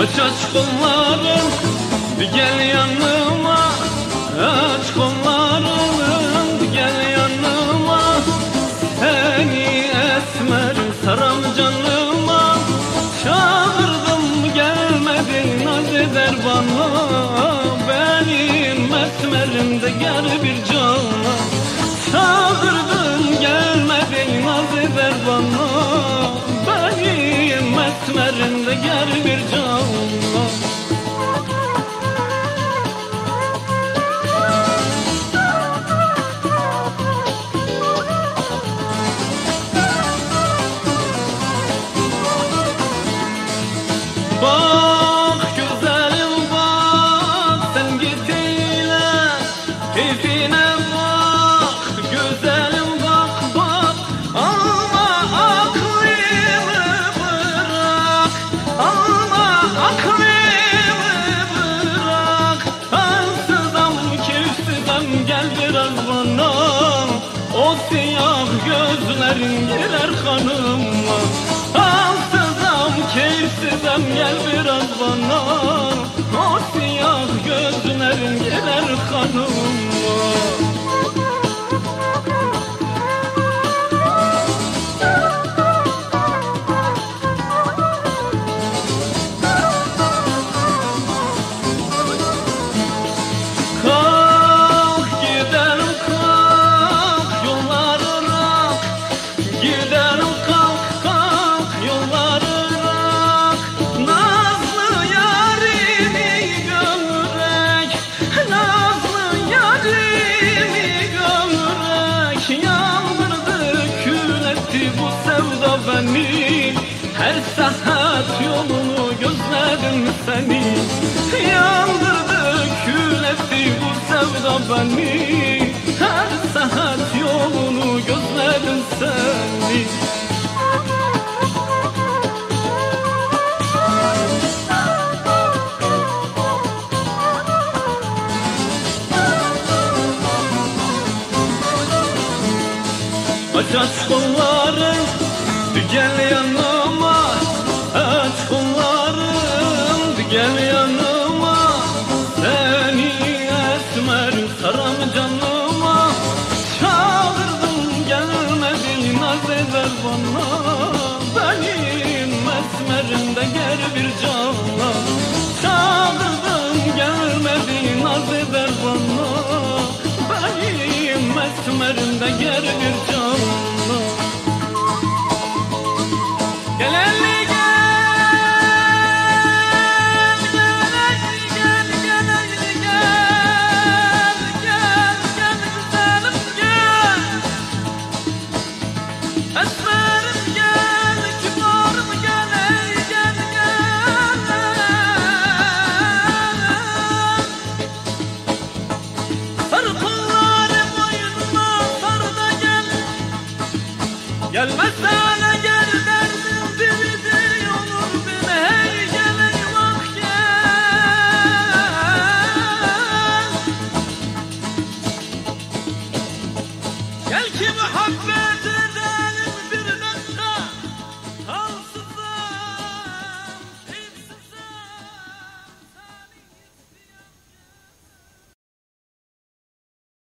Aç aç kolların gel yanıma gel bir gözlerin girer kanıma Ansızam keyifsizem gel biraz bana. O siyah gözlerin girer kanıma Aç aç kolların gel yanıma. Aç kolların gel yanıma. Seni esmer saram canıma. Çağırdım gelmedin naz eder bana. Benim esmerimde gel bir cana Çağırdım gelmedin naz eder bana. Benim esmerimde gel bir cana Gelmezsene gel derdim biridir olur beni hey gel eyvah gel Gel ki muhabbet